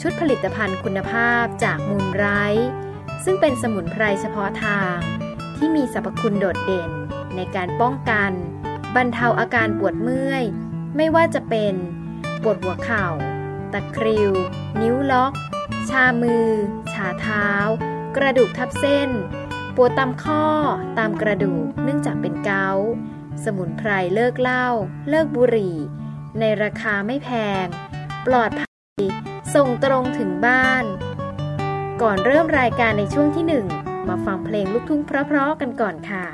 ชุดผลิตภัณฑ์คุณภาพจากมูลไรท์ซึ่งเป็นสมุนไพรเฉพาะทาง ที่มีสรรพคุณโดดเด่นในการป้องกัน บรรเทาอาการปวดเมื่อย ไม่ว่าจะเป็นปวดหัวเข่า ตะคริว นิ้วล็อก ชามือ ชาเท้า กระดูกทับเส้น ปวดตามข้อตามกระดูกเนื่องจากเป็นเกาต์สมุนไพรเลิกเหล้าเลิกบุหรี่ ในราคาไม่แพง ปลอดภัย ส่งตรงถึงบ้าน ก่อนเริ่มรายการในช่วงที่หนึ่งมาฟังเพลงลูกทุ่งเพราะๆกันก่อนค่ะ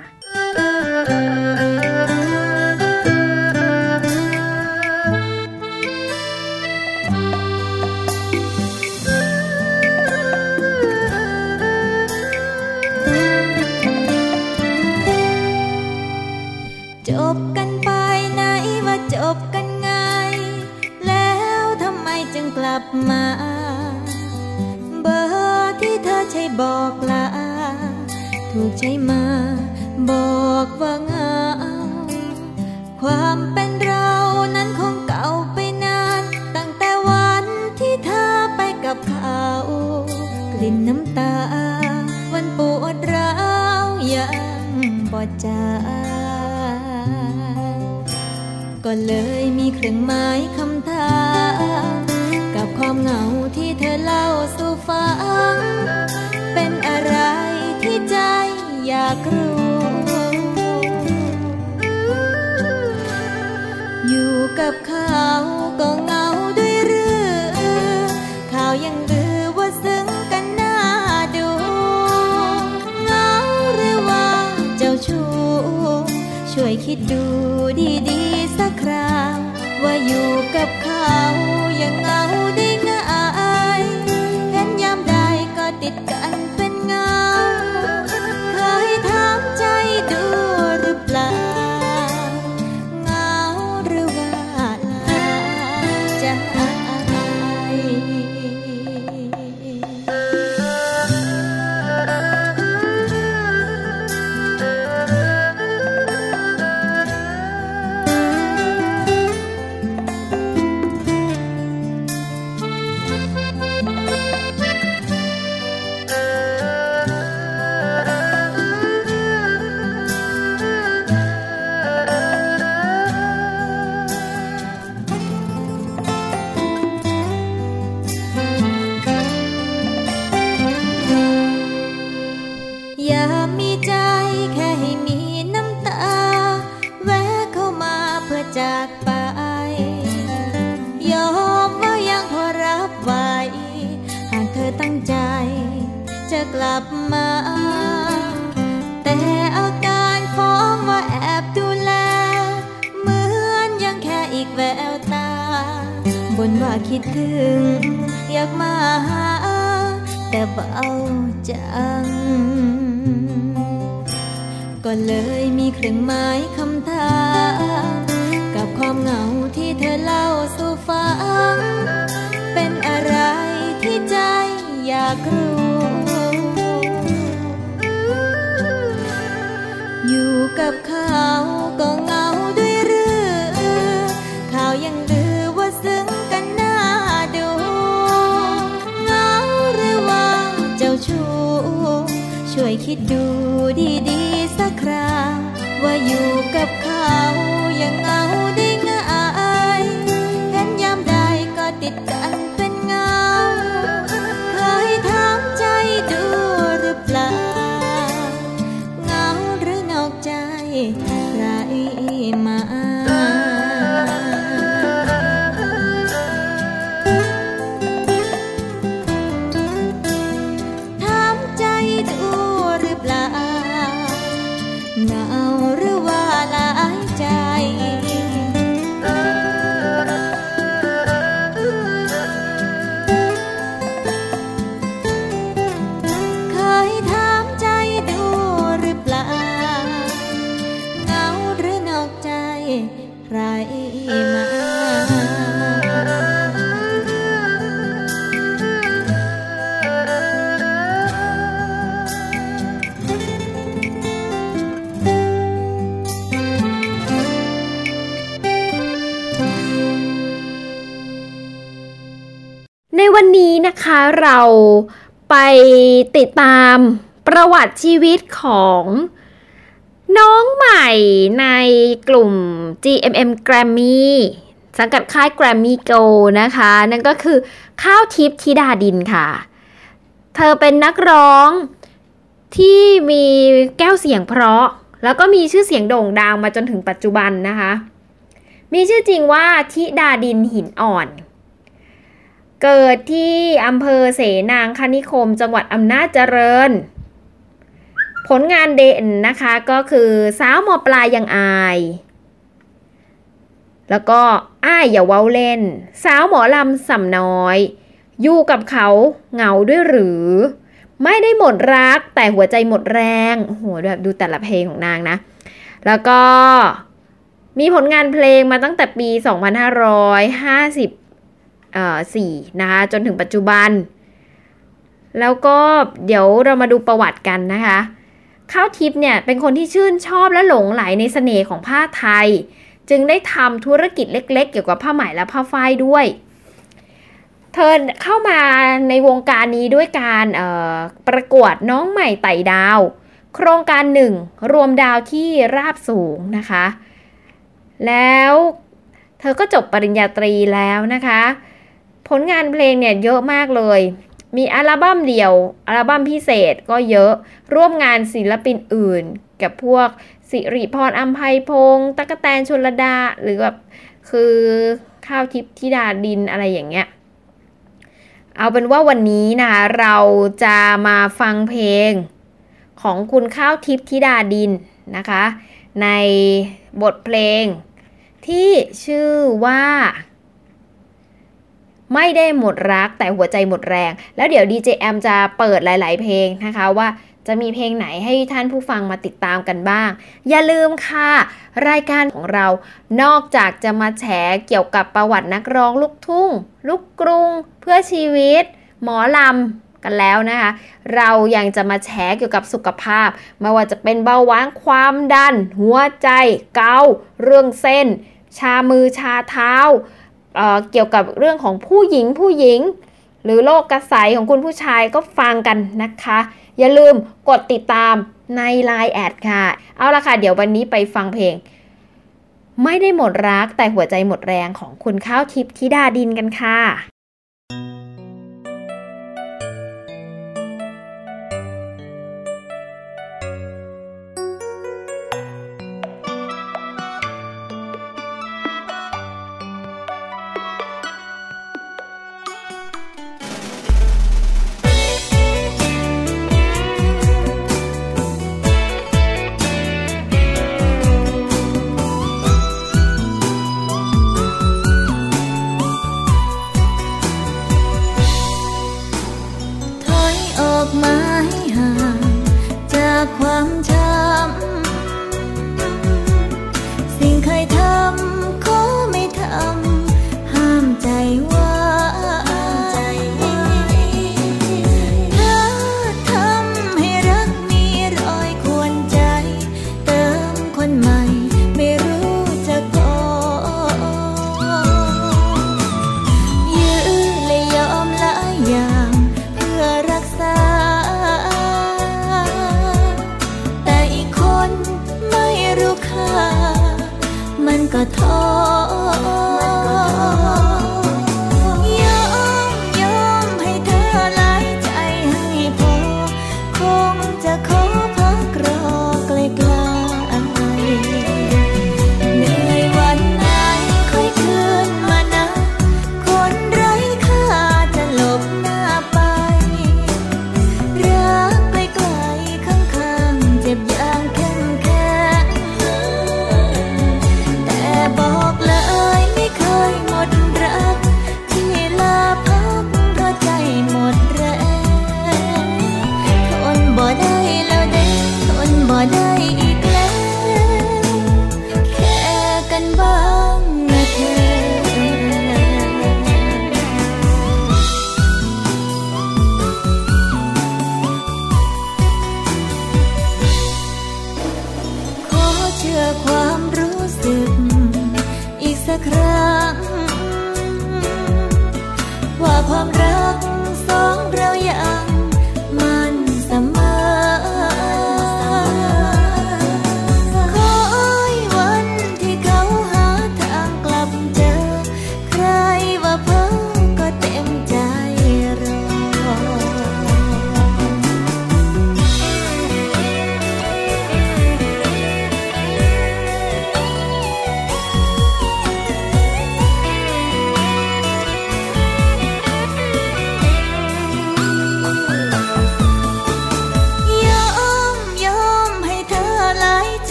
เราไปติดตามประวัติชีวิตของน้องใหม่ในกลุ่ม GMM Grammy สังกัดค่าย Grammy Go นะคะ นั่นก็คือข้าวทิพย์ธิดาดินค่ะ เธอเป็นนักร้องที่มีแก้วเสียงเพราะ แล้วก็มีชื่อเสียงโด่งดังมาจนถึงปัจจุบันนะคะ มีชื่อจริงว่าธิดาดินหินอ่อน เกิดที่อำเภอเสนางคณิคม จังหวัดอำนาจเจริญ ผลงานเด่นนะคะก็คือสาวหมอปลายยังอาย แล้วก็อ้ายอย่าเว้าเล่น สาวหมอลำสำน้อย อยู่กับเขาเหงาด้วยหรือ ไม่ได้หมดรักแต่หัวใจหมดแรงโอ้โหแบบดูแต่ละเพลงของนางนะ แล้วก็มีผลงานเพลงมาตั้งแต่ปี 2550 สี่นะคะจนถึงปัจจุบัน แล้วก็เดี๋ยวเรามาดูประวัติกันนะคะ ข้าวทิพย์เนี่ยเป็นคนที่ชื่นชอบและหลงไหลในเสน่ห์ของผ้าไทย จึงได้ทำธุรกิจเล็กๆ เกี่ยวกับผ้าไหมและผ้าฝ้ายด้วย เธอเข้ามาในวงการนี้ด้วยการประกวดน้องใหม่ไต่ดาว โครงการหนึ่งรวมดาวที่ราบสูงนะคะ แล้วเธอก็จบปริญญาตรีแล้วนะคะ ผลงานเพลงเนี่ยเยอะมากเลย มีอัลบั้มเดียว อัลบั้มพิเศษก็เยอะ ร่วมงานศิลปินอื่น กับพวกสิริพรอัมภัยพงษ์ตะกแตนชลดา หรือแบบคือข้าวทิพย์ธิดาดินอะไรอย่างเงี้ย เอาเป็นว่าวันนี้นะคะเราจะมาฟังเพลงของคุณข้าวทิพย์ธิดาดินนะคะ ในบทเพลงที่ชื่อว่า ไม่ได้หมดรักแต่หัวใจหมดแรง แล้วเดี๋ยว DJ แอมจะเปิดหลาย ๆ เพลงนะคะว่าจะมีเพลงไหนให้ท่านผู้ฟังมาติดตามกันบ้าง อย่าลืมค่ะ รายการของเรา นอกจากจะมาแฉเกี่ยวกับประวัตินักร้องลูกทุ่ง ลูกกรุง เพื่อชีวิต หมอลำกันแล้วนะคะ เรายังจะมาแฉเกี่ยวกับสุขภาพ ไม่ว่าจะเป็นเบาหวานความดัน หัวใจ เกาเรื่องเส้น ชามือชาเท้า เเกี่ยวกับเรื่องของผู้หญิงผู้หญิง หรือโรคกระสของคุณผู้ชายก็ฟังกันนะคะ อย่าลืมกดติดตามใน Line แอดค่ะ เอาละค่ะ เดี๋ยววันนี้ไปฟังเพลง ไม่ได้หมดรักแต่หัวใจหมดแรงของคุณข้าวทิพย์ธิดาดินกันค่ะ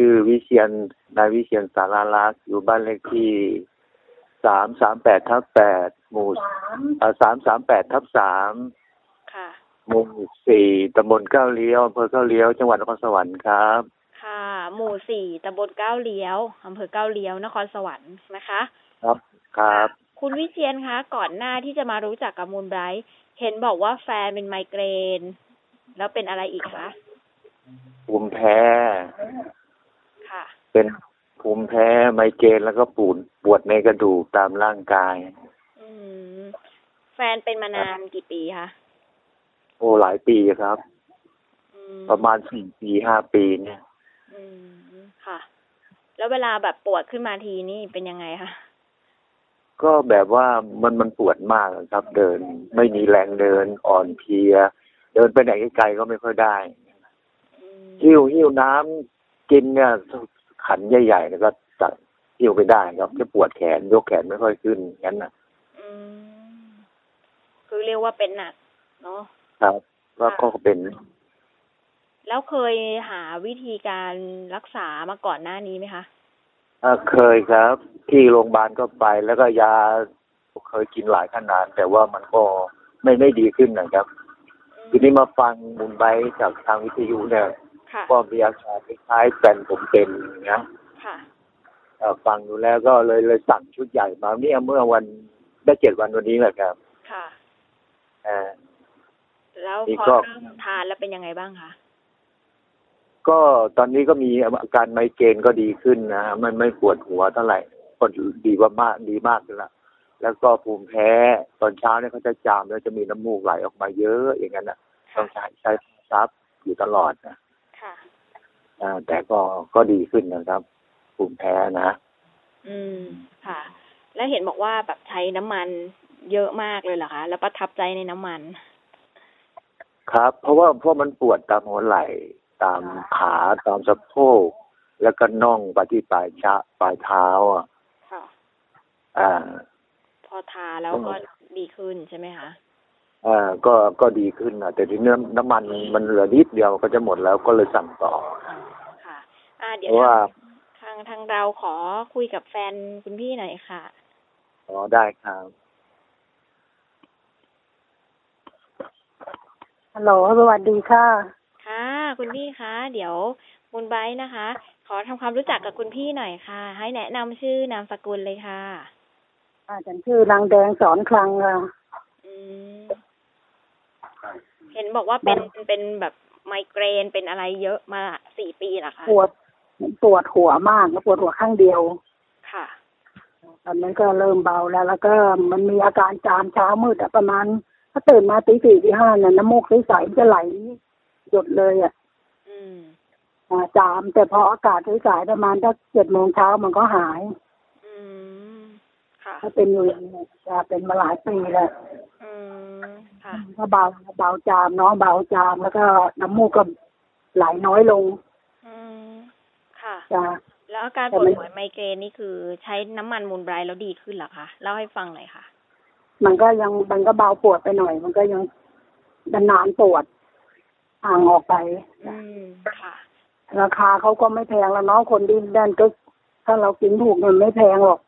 ชื่อวิเชียนนายวิเชียนสาราลักษณ์อยู่บ้านเลขที่สามสามแปดทับแปดหมู่สามสามแปดทับสามค่ะหมู่สี่ตำบลเก้าเลี้ยวอำเภอเก้าเลี้ยว จังหวัดนครสวรรค์ครับ ค่ะ หมู่สี่ตำบลเก้าเลี้ยวอำเภอเก้าเลี้ยวนครสวรรค์นะคะ ครับครับ คุณวิเชียนคะ ก่อนหน้าที่จะมารู้จักกับมูลไบรท์เห็นบอกว่าแฟนเป็นไมเกรน แล้วเป็นอะไรอีกคะภูมิแพ้ค่ะ เป็นภูมิแพ้ไมเกรนแล้วก็ปวดปวดในกระดูกตามร่างกาย อืมแฟนเป็นมานานกี่ปีคะ โอ้หลายปีครับอืมประมาณสี่ปีห้าปีเนี่ยอืมค่ะ แล้วเวลาแบบปวดขึ้นมาทีนี่เป็นยังไงคะก็แบบว่ามันมันปวดมากครับ เดิน ไม่มีแรงเดินอ่อนเพลีย เดินไปไหนไกลๆก็ไม่ค่อยได้อืมหิ้วหิ้วน้ำ กินเนี่ยขันใหญ่ๆแล้วก็จัดหิ้วไปได้ครับจะปวดแขนยกแขนไม่ค่อยขึ้นงั้นนะอืมคือเรียกว่าเป็นหนักเนาะครับแล้วก็เป็น แล้วเคยหาวิธีการรักษามาก่อนหน้านี้ไหมคะเอ่อเคยครับ ที่โรงพยาบาลก็ไปแล้วก็ยาเคยกินหลายขนาดแต่ว่ามันก็ไม่ไม่ดีขึ้นนะครับ ทีนี้มาฟังมุนไบจากทางวิทยุเนี่ยค่ะ ก็มีอาการคล้ายๆแฟนผมเป็นอย่างเงี้ยค่ะเอ่อฟังดูแล้วก็เลยเลยสั่งชุดใหญ่มาเนี่ยเมื่อวันได้เจ็ดวันวันนี้แหละครับ ค่ะเอ่อแล้วนี่พอก็เริ่มทานแล้วเป็นยังไงบ้างคะก็ตอนนี้ก็มีอาการไมเกรนก็ดีขึ้นนะไม่ไม่ปวดหัวเท่าไหร่ก็ดีว่ามากดีมากขึ้นละแล้วก็ภูมิแพ้ตอนเช้าเนี่ยเขาจะจามแล้วจะมีน้ำมูกไหลออกมาเยอะอย่างนั้นนะต้อค่ะงใช้ใช้ซับอยู่ตลอดนะค่ะอ่า แต่ก็ก็ดีขึ้นนะครับภูมิแพ้นะ อืมค่ะ แล้วเห็นบอกว่าแบบใช้น้ำมันเยอะมากเลยเหรอคะ แล้วประทับใจในน้ำมัน ครับ เพราะว่าเพราะมันปวดตามหัวไหล่ ตามขาตามสะโพกแล้วก็น่องไปที่ปลายชะปลายเท้าอะค่ะอ่า พอทาแล้วก็ดีขึ้นใช่ไหมคะอ่าก็ก็ดีขึ้นนะแต่ทีนี้น้ำน้ำมันมันเหลือนิดเดียวก็จะหมดแล้วก็เลยสั่งต่อค่ะ อ่า เดี๋เพยวราะว่าทางทางเราขอคุยกับแฟนคุณพี่หน่อยค่ะ อ๋อ ได้ครับ ฮัลโหล สวัสดีค่ะ ค่ะ คุณพี่คะ เดี๋ยวมูลไบรท์นะคะ ขอทำความรู้จักกับคุณพี่หน่อยค่ะ ให้แนะนำชื่อนามสกุลเลยค่ะอ่าฉันชื่อนางแดงสอนคลังค่ะ อืม เห็นบอกว่าเป็นเป็นแบบไมเกรนเป็นอะไรเยอะมาสี่ปีเหรอคะปวด ปวดหัวมากแล้วปวดหัวข้างเดียว ค่ะ ตอนนั้นก็เริ่มเบาแล้ว แล้วก็มันมีอาการจามเช้ามืดอะประมาณถ้าตื่นมาตีสี่ตีห้าเนี่ยน้ำมูกใสๆมันจะไหลหยดเลยอะอืมอ่าจามแต่พออากาศใสๆประมาณถ้าเจ็ดโมงเช้ามันก็หาย อืม ค่ะ ถ้าเป็นอยู่อย่างนี้จะเป็นมาหลายปีแล้วอืม ค่ะ ก็เบาเบาจามเนาะเบาจามแล้วก็น้ำมูกก็ไหลน้อยลงอืมค่ะ จ้ะแล้วอาการแต่ปวดมันหัวไมเกรนนี่คือใช้น้ำมันมูลไบรท์แล้วดีขึ้นเหรอคะเล่าให้ฟังหน่อยค่ะ มันก็ยังมันก็เบาปวดไปหน่อย มันก็ยังนานๆปวดห่างออกไปอืมค่ะ ราคาเขาก็ไม่แพงแล้วเนาะคนที่ด้านก็ถ้าเรากินถูกมันไม่แพงหรอก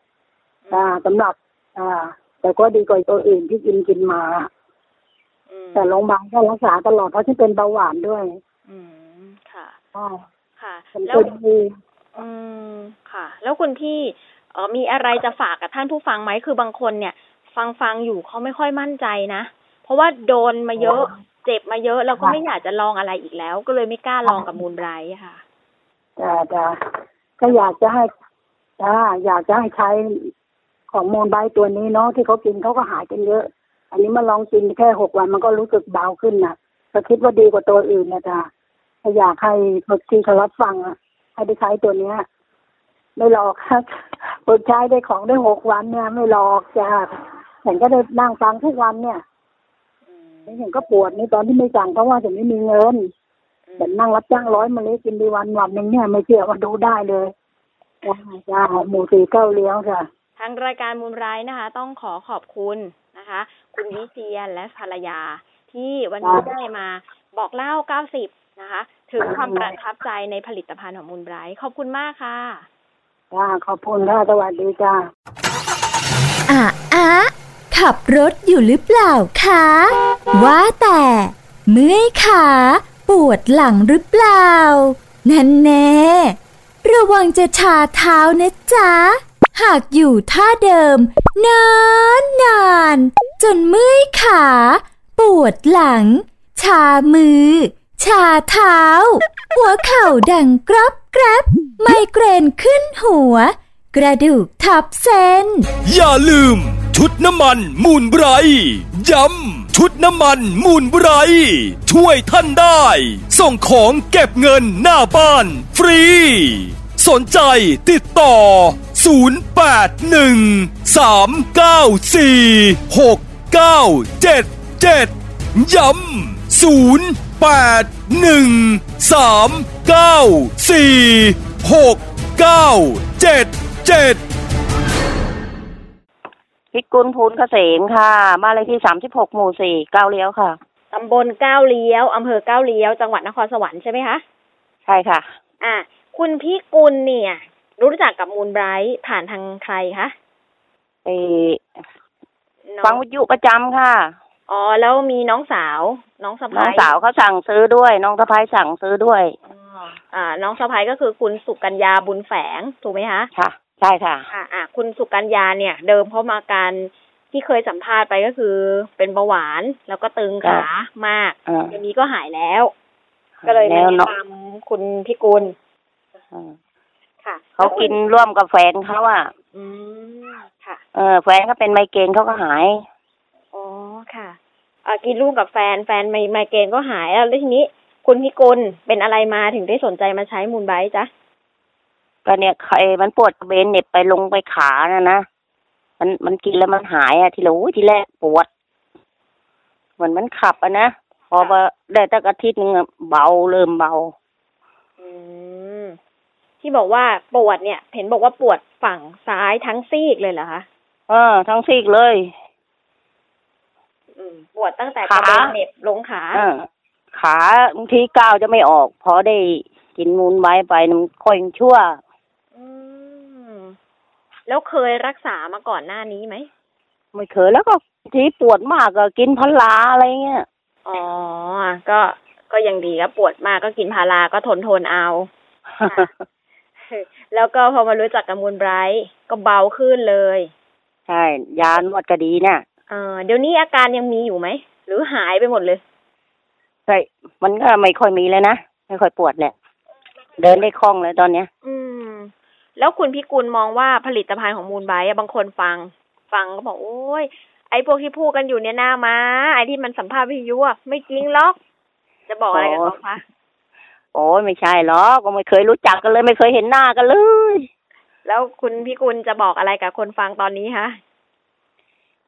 อ่าสำหรับ อ่า แต่ก็ดีกว่าตัวอื่นที่กินกินมาอืมแต่โรงพยาบาลก็รักษาตลอดเพราะที่เป็นเบาหวานด้วย อืมค่ะอ่าค่ะเป็นแล้ควนดี อืมค่ะ แล้วคุณพี่เออมีอะไรจะฝากกับท่านผู้ฟังไหมคือบางคนเนี่ย ฟังฟังอยู่เขาไม่ค่อยมั่นใจนะเพราะว่าโดนมาเยอะ เจ็บมาเยอะแล้วก็ไม่อยากจะลองอะไรอีกแล้ว ก็เลยไม่กล้าลองกับมูลไบรท์ค่ะจ้าจ้าก็อยากจะให้จ้าอยากจะให้ใช้ของโมนไบตัวนี้เนาะที่เขากินเขาก็หายกันเยอะ อันนี้มาลองกินแค่หกวันมันก็รู้สึกเบาขึ้นนะก็คิดว่าดีกว่าตัวอื่นนะจ้าก็อยากให้คนที่เขารับฟังอะ ให้ได้ใช้ตัวเนี้ย ไม่หลอกครับคนใช้ได้ของได้หกวันเนี่ย ไม่หลอกจ้าเห็นก็ได้นั่งฟังทุกวันเนี่ยเห็นก็ปวดนี่ตอนที่ไม่สั่งเพราะว่าจะไม่มีเงินแต่นั่งรับจ้างร้อยมาเลยกินดีวันวันหนึ่งเนี่ยไม่เชื่อว่าดูได้เลยจ้าจ้าหมูสีเก้าเลี้ยวค่ะทางรายการมูลไบรท์นะคะ ต้องขอขอบคุณนะคะ คุณวิเชียนและภรรยา ที่วันนี้ครับได้มาบอกเล่า90นะคะ ถึงความประทับใจในผลิตภัณฑ์ของมูลไบรท์ขอบคุณมากค่ะจ้าขอบคุณค่ะสวัสดีจ้าอะอะขับรถอยู่หรือเปล่าคะว่าแต่ เมื่อยขาปวดหลังหรือเปล่า นั่นแน่ระวังจะชาเท้านะจ๊ะ หากอยู่ท่าเดิม นานนานๆจนเมื่อยขา ปวดหลัง ชามือ ชาเท้า หัวเข่าดังกรับแกรบไมเกรนขึ้นหัว กระดูกทับเส้น อย่าลืม ชุดน้ำมันมูลไบรย้ำชุดน้ำมันมูลไบรช่วยท่านได้ ส่งของเก็บเงินหน้าบ้าน ฟรี สนใจติดต่อ 0813946977 ย้ำ 0813946977พิกุลพูนเกษมค่ะมานเลขที่สามสิบหกหมู่สี่เก้าเลี้ยวค่ะ ตำบลก้าวเลี้ยวอำเภอก้าวเลี้ยว จังหวัดนครสวรรค์ใช่ไหมคะ ใช่ค่ะ อะ คุณพี่กุลเนี่ย รู้จักกับมูลไบรท์ผ่านทางใครคะไปน้อฟังวิทยุประจำค่ะ อ๋อแล้วมีน้องสาว น้องสะน้อพ้างยสาวเขาสั่งซื้อด้วย น้องสะพ้ายสั่งซื้อด้วยอ๋ออ่า น้องสะพ้ายก็คือคุณสุกัญญาบุญแฝงถูกไหมคะ ค่ะ ใช่ค่ะ อ่าอ่าคุณสุกัญญาเนี่ย เดิมเขามาการที่เคยสัมภาษณ์ไปก็คือ เป็นเบาหวานแล้วก็ตึงขามากอ่า เดี๋ยวนี้ก็หายแล้ว ก็เลยแล้มาวแนะเนาะนำคุณพี่กุลอ่าค่ะเขากินร่วมกับแฟนเขาอะอืมค่ะ เออแฟนเขาเป็นไมเกรนเขาก็หายอ๋อ ค่ะอ่ากินร่วมกับแฟนแฟนไมไมเกรนก็หายแล้วแล้วทีนี้ คุณพี่กุลเป็นอะไรมาถึงได้สนใจมาใช้มูลไบรท์จ๊ะก็เนี่ยใครมันปวดกระเบนเหน็บไปลงไปขานะนะมันมันกินแล้วมันหายอะทีละโอ้ยทีแรกปวด เหมือนมันขับอะนะพอมาได้ตั้งอาทิตย์นึงอะเบาเริ่มเบา อืมที่บอกว่าปวดเนี่ย เห็นบอกว่าปวดฝั่งซ้ายทั้งซีกเลยเหรอคะเออทั้งซีกเลยอืม ปวดตั้งแต่กระเบนเหน็บลงขาเออขาบางทีก้าวจะไม่ออก พอได้กินมูลไว้ไปมันค่อยชั่วอืมแล้วเคยรักษามาก่อนหน้านี้ไหมไม่เคยแล้วก็ทีปวดมากก็กินพลาอะไรเงี้ยอ๋อก็ก็ยังดีครับปวดมากก็กินพาราก็ทนทนเอาค่ะแล้วก็พอมารู้จักกับมูลไบรท์ก็เบาขึ้นเลย ใช่ ยานวดก็ดีน่ะ เออเดี๋ยวนี้อาการยังมีอยู่ไหม หรือหายไปหมดเลย ใช่ มันก็ไม่ค่อยมีเลยนะ ไม่ค่อยปวดแหละเดินได้คล่องเลยตอนเนี้ย อืม แล้วคุณพิกุลมองว่าผลิตภัณฑ์ของมูลไบรท์อะบางคนฟัง ฟังก็บอกโอ้ย ไอ้พวกที่พูดกันอยู่เนี่ยหน้ามา ไอ้ที่มันสัมภาษณ์วิทยุอะไม่จริงหรอก จะบอกอะไรกับเขาคะโอ้ยไม่ใช่หรอกก็ไม่เคยรู้จักกันเลย ไม่เคยเห็นหน้ากันเลย แล้วคุณพิกุลจะบอกอะไรกับคนฟังตอนนี้คะ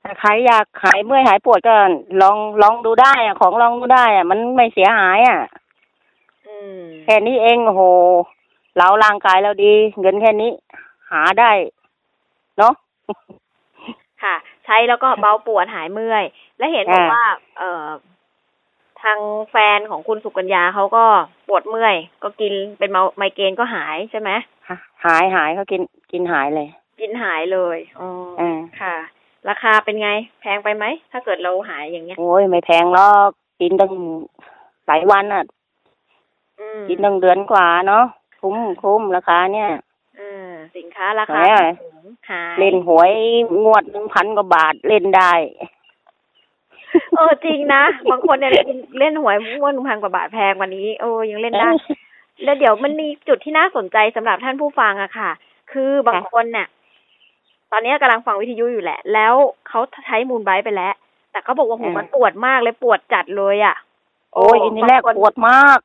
ถ้าใครอยากหายเมื่อยหายปวดก็ลองลองดูได้อะของลองดูได้อะมันไม่เสียหายอะอืมแค่นี้เองโอ้โหเราร่างกายเราดี เงินแค่นี้ หาได้ เนาะค่ะ ใช้แล้วก็เบาปวดหายเมื่อย และเห็นบอกอ่าว่า เออทางแฟนของคุณสุกัญญาเขาก็ปวดเมื่อย ก็กินเป็นเมาไมเกรนก็หายใช่ไหมหายหายเขากินกินหายเลย กินหายเลยอ๋ออ่าค่ะ ราคาเป็นไง แพงไปไหม ถ้าเกิดเราหายอย่างเงี้ย โอ้ยไม่แพงหรอกกินตั้งหลายวันอะอืมกินตั้งเดือนกว่าเนาะคุ้มคุ้มราคาเนี่ยเออสินค้าราคาแหมสูงหายเล่นหวยงวดหนึ่งพันกว่าบาทเล่นได้ เออจริงนะบางคนเนี่ยเล่นเล่นหวยม้วนพันกว่าบาทแพงกว่านี้โอ้ยังเล่นได้ แล้วเดี๋ยวมันมีจุดที่น่าสนใจสำหรับท่านผู้ฟังอะค่ะ คือบางคนเนี่ย ตอนนี้กำลังฟังวิทยุอยู่แหละ แล้วเขาใช้มูลไบรท์ไปแล้ว แต่เขาบอกว่าหูอ่ามัมันปวดมากเลยปวดจัดเลยอะโอ้ยอันนี้แรกบางคนปวดมาก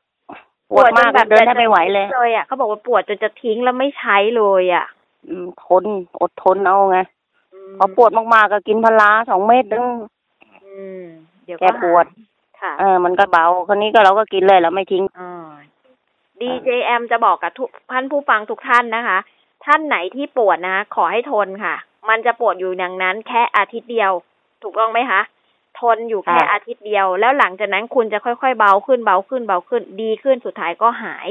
ปวดมากจนเดินได้ไม่ไหวเลยเลยอะเขาบอกว่าปวดจนจะทิ้งแล้วไม่ใช้เลยอะอืมทนอดทนเอาไงมพอปวดมากๆก็กินพาราสองเม็ดนึงอืมเดี๋ยวแก้ปวดหายค่ะเออมันก็เบาคราวนี้ก็เราก็กินเลยเราไม่ทิ้งอ่า DJM จะบอกกับทุกท่านผู้ฟังทุกท่านนะคะ ท่านไหนที่ปวดนะ ขอให้ทนค่ะ มันจะปวดอยู่อย่างนั้น แค่อาทิตย์เดียว ถูกต้องไหมคะทนอยู่แค่ค่ะอาทิตย์เดียว แล้วหลังจากนั้นคุณจะค่อยๆเบาขึ้นเบาขึ้นเบาขึ้นดีขึ้นสุดท้ายก็หาย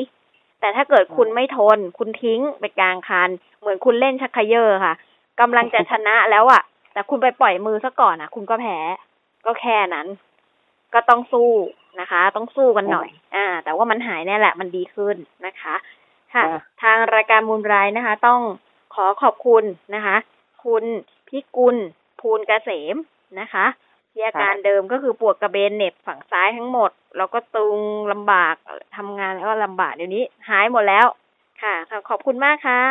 แต่ถ้าเกิดคุณไม่ทน คุณทิ้งไปกลางคัน เหมือนคุณเล่นชักเขยอค่ะกำลังจะชนะแล้วอะ่ะ แต่คุณไปปล่อยมือซะก่อนอะ คุณก็แพ้ก็แค่นั้น ก็ต้องสู้นะคะ ต้องสู้กันหน่อย อ่า แต่ว่ามันหายแน่แหละ มันดีขึ้นนะคะ ค่ะค่ะ ทางรายการมูลรายนะคะ ต้องขอขอบคุณนะคะ คุณพิกุลภูลเกษมนะคะที่อาการเดิมก็คือปวดกระเบนเหน็บฝั่งซ้ายทั้งหมด แล้วก็ตึงลำบากทำงานแล้วก็ลำบากเดี๋ยวนี้ หายหมดแล้วค่ะค่ะขอบคุณมากค่ะ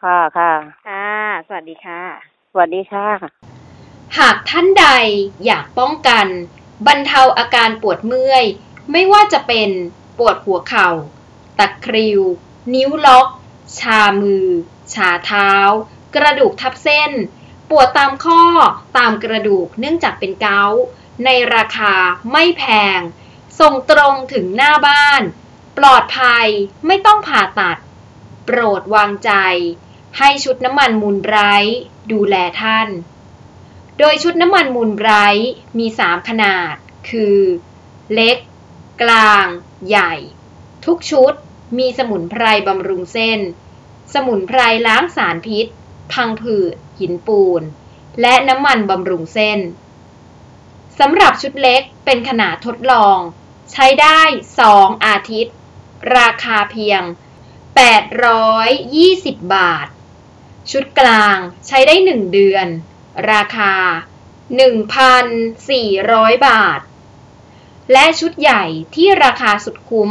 ค่ะค่ะค่ะ สวัสดีค่ะ สวัสดีค่ะ หากท่านใดอยากป้องกัน บรรเทาอาการปวดเมื่อย ไม่ว่าจะเป็นปวดหัวเข่าตะคริว นิ้วล็อก ชามือ ชาเท้า กระดูกทับเส้น ปวดตามข้อตามกระดูกเนื่องจากเป็นเกาต์ในราคาไม่แพง ส่งตรงถึงหน้าบ้าน ปลอดภัยไม่ต้องผ่าตัด โปรดวางใจ ให้ชุดน้ำมันมูลไบรท์ดูแลท่าน โดยชุดน้ำมันมูลไบรท์มี 3 ขนาด คือ เล็ก กลาง ใหญ่ ทุกชุด มีสมุนไพรบำรุงเส้น สมุนไพรล้างสารพิษ พังผืด หินปูน และน้ำมันบำรุงเส้น สำหรับชุดเล็กเป็นขนาดทดลอง ใช้ได้ 2 อาทิตย์ ราคาเพียง 820 บาท ชุดกลางใช้ได้ 1 เดือน ราคา 1,400 บาท และชุดใหญ่ที่ราคาสุดคุ้ม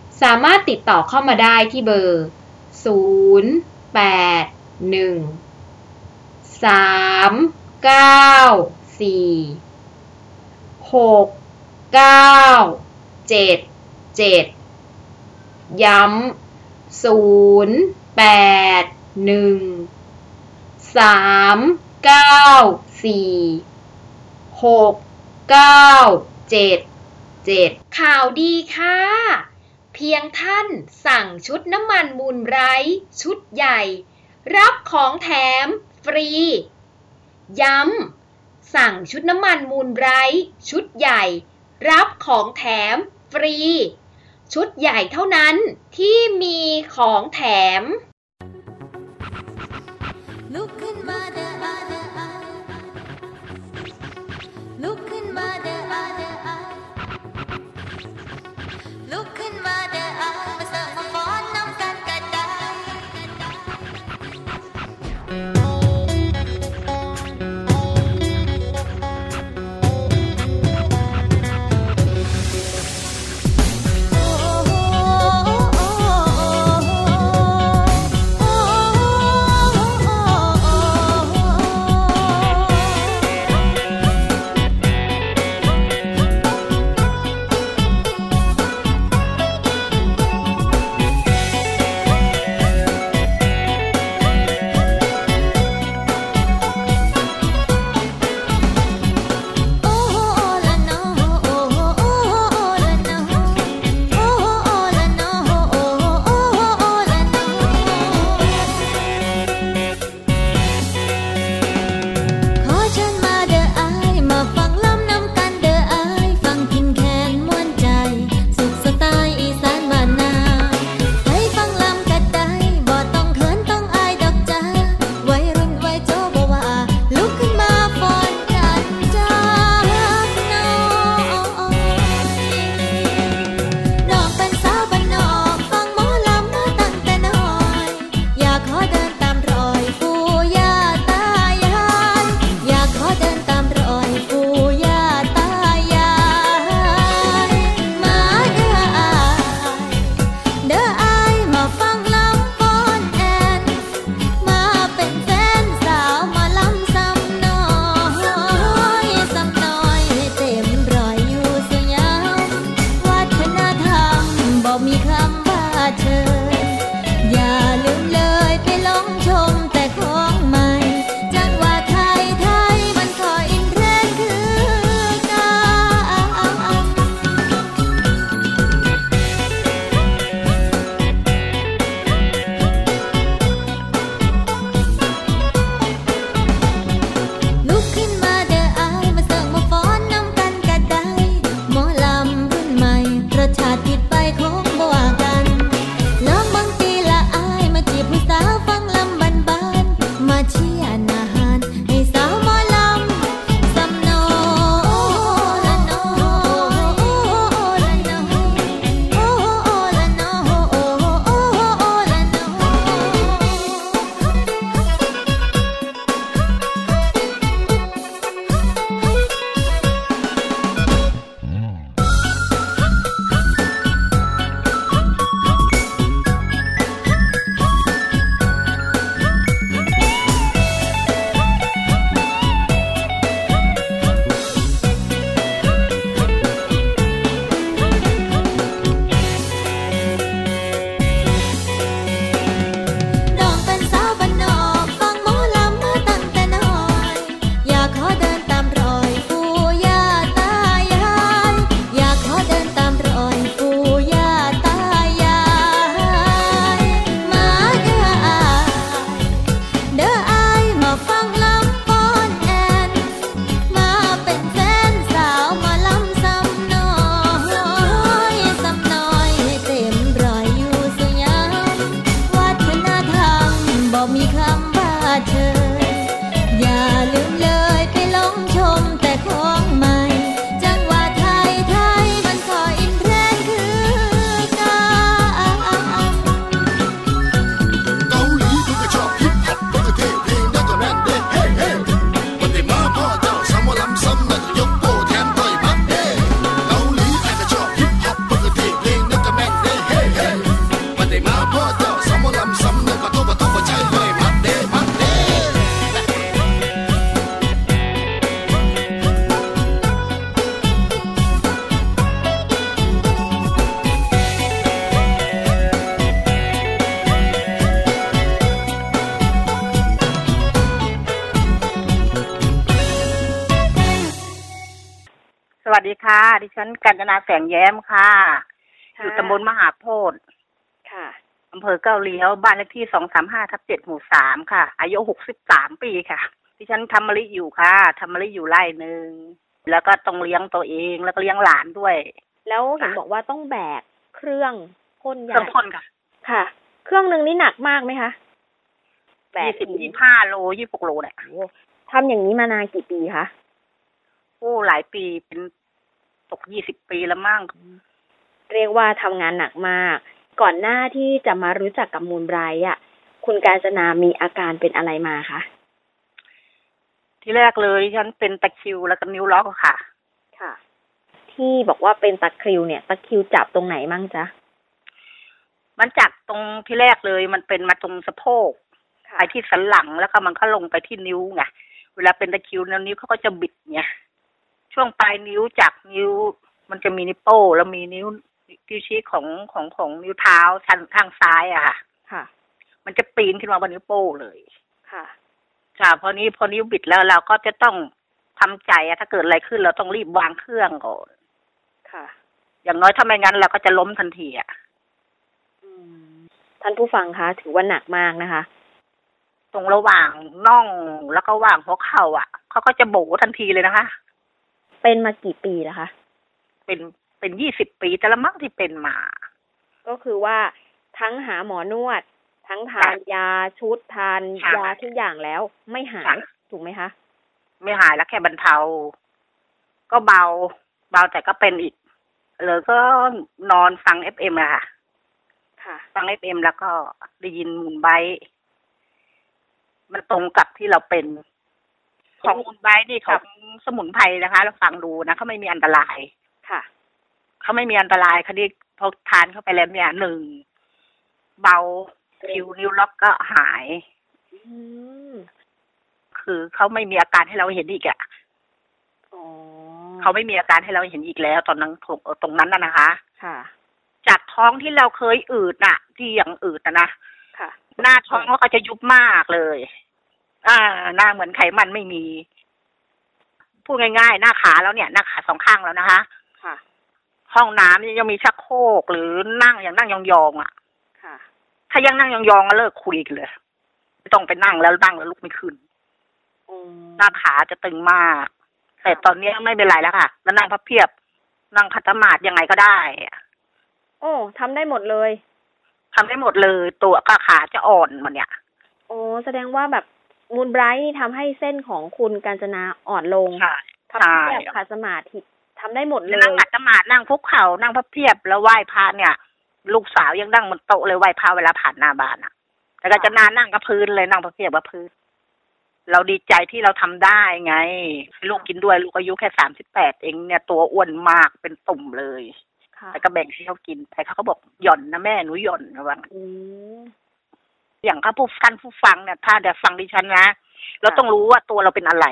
สามารถติดต่อเข้ามาได้ที่เบอร์ 0 8 1 3 9 4 6 9 7 7 ย้ำ 0 8 1 3 9 4 6 9 7 7 ข่าวดีค่ะ พียงท่านสั่งชุดน้ำมันมูลไบรท์ชุดใหญ่ รับของแถมฟรี ย้ำ สั่งชุดน้ำมันมูลไบรท์ชุดใหญ่ รับของแถมฟรี ชุดใหญ่เท่านั้นที่มีของแถม ดิฉันกัญจนาแสงแย้มค่ะ อยู่ตำบลมหาโพธิ์ค่ะอำเภอเก้าเลี้ยว บ้านเลขที่สองสามห้าทับเจ็ดหมู่สามค่ะ อายุหกสิบสามปีค่ะดิฉันทำมะลิอยู่ค่ะทำมะลิอยู่ไร่หนึ่งแล้วก็ต้องเลี้ยงตัวเองแล้วก็เลี้ยงหลานด้วย แล้วเห็นบอกว่าต้องแบกเครื่องพ่นเคยารื่องพ่นค่ะ ค่ะ เครื่องหนึ่งนี่หนักมากไหมคะแบกยี่สิบกี่ยี่ห้าโลยี่หกโลเนี่ยโอ้ทำอย่างนี้มานานกี่ปีคะโอ้หลายปีเป็น ตกยี่สิบปีแล้วมั่งเรียกว่าทำงานหนักมาก ก่อนหน้าที่จะมารู้จักกับมูลไบรท์อะ คุณการจนามีอาการเป็นอะไรมาคะ ที่แรกเลยดิฉันเป็นตะคริวแล้วก็นิ้วล็อกอะค่ะ ค่ะ ที่บอกว่าเป็นตะคริวเนี่ยตะคริวจับตรงไหนมั่งจ๊ะ มันจับตรงที่แรกเลยมันเป็นมาตรงสะโพกค่ะไปที่สันหลังแล้วก็มันก็ลงไปที่นิ้วไง เวลาเป็นตะคริวนิ้วเขาก็จะบิดไง ช่วงปลายนิ้วจากนิ้ว มันจะมีนิ้วโป้งแล้วมีนิ้วนิ้วชี้ของของของนิ้วเท้าชันข้างซ้ายอะค่ะ ค่ะ มันจะปีนขึ้นมาบนนิ้วโป้งเลย ค่ะ ค่ะพอนี้พอนิ้วบิดแล้วเราก็จะต้องทำใจอะถ้าเกิดอะไรขึ้นเราต้องรีบวางเครื่องก่อน ค่ะ อย่างน้อยถ้าไม่งั้นเราก็จะล้มทันทีอะอืมท่านผู้ฟังคะถือว่าหนักมากนะคะ ตรงระหว่างน่องแล้วก็ว่างหัวเข่าอะเขาก็จะโบทันทีเลยนะคะ เป็นมากี่ปีแล้วคะ เป็นเป็นยี่สิบปีแต่ละมั้งที่เป็นมา ก็คือว่าทั้งหาหมอนวด ทั้งทานยาชุดทานค่ะยาทุกอย่างแล้วไม่หายค่ะถูกไหมคะ ไม่หายแล้วแค่บรรเทา ก็เบา เบาแต่ก็เป็นอีกเลยก็นอนฟังเอฟเอ็มอะค่ะค่ะฟังเอฟเอ็มแล้วก็ได้ยินมูลไบต์มันตรงกับที่เราเป็น ของมูลไบต์นี่ของสมุนไพรนะคะ เราฟังดูนะเขาไม่มีอันตรายค่ะเขาไม่มีอันตรายคดีพอทานเข้าไปแล้วเนี่ยหนึ่งเบาผิวนิ้วล็อกก็หายอืมคือเขาไม่มีอาการให้เราเห็นอีกอะอ๋อเขาไม่มีอาการให้เราเห็นอีกแล้ว ตอนนั้นตรงตรงนั้นน่ะนะคะ ค่ะ จากท้องที่เราเคยอืดน่ะที่อย่างอืดนะนะค่ะหน้าท้องเขาก็จะยุบมากเลย อ่าหน้าเหมือนไขมันไม่มี พูดง่ายๆ หน้าขาแล้วเนี่ย หน้าขาสองข้างแล้วนะคะ ค่ะ ห้องน้ำยังมีชักโครกหรือนั่งอย่างนั่งยองๆอะ ค่ะ ถ้ายังนั่งยองๆก็เลิกคุยกันเลยไม่ต้องไปนั่งแล้วนั่งแล้วลุกไม่ขึ้นอืมหน้าขาจะตึงมาก แต่ตอนนี้ไม่เป็นไรแล้วค่ะ แล้วนั่งพับเพียบ นั่งคัตมาดยังไงก็ได้อะโอ้ทำได้หมดเลยทำได้หมดเลย ตัวก็ขาจะอ่อนมันเนี่ย โอ้แสดงว่าแบบ มูลไบรท์นี่ทำให้เส้นของคุณการจนาอ่อนลงใช่ทำใช่แบบขาดสมาธิทำได้หมดเลนั่งยคัตมาดนั่งคุกเข่านั่งพับเพียบแล้วไหว้พระเนี่ย ลูกสาวยังนั่งบนโต๊ะเลยไหว้พระเวลาผ่านหน้าบ้านอะแต่ก็จะนานนั่งกับพื้นเลยนั่งพับเพียบกับพื้น เราดีใจที่เราทำได้ไงให้ลูกกินด้วยลูกอายุแค่สามสิบแปดเองเนี่ยตัวอ้วนมากเป็นตุ่มเลยค่ะแต่ก็แบ่งให้เขากินไปเขาก็บอกหย่อนนะแม่หนูหย่อนนะว่า อืมอย่างถ้าผู้ท่านผู้ฟังเนี่ยถ้าเดี๋ยวฟังดิฉันนะเราค่ะต้องรู้ว่าตัวเราเป็นอะไร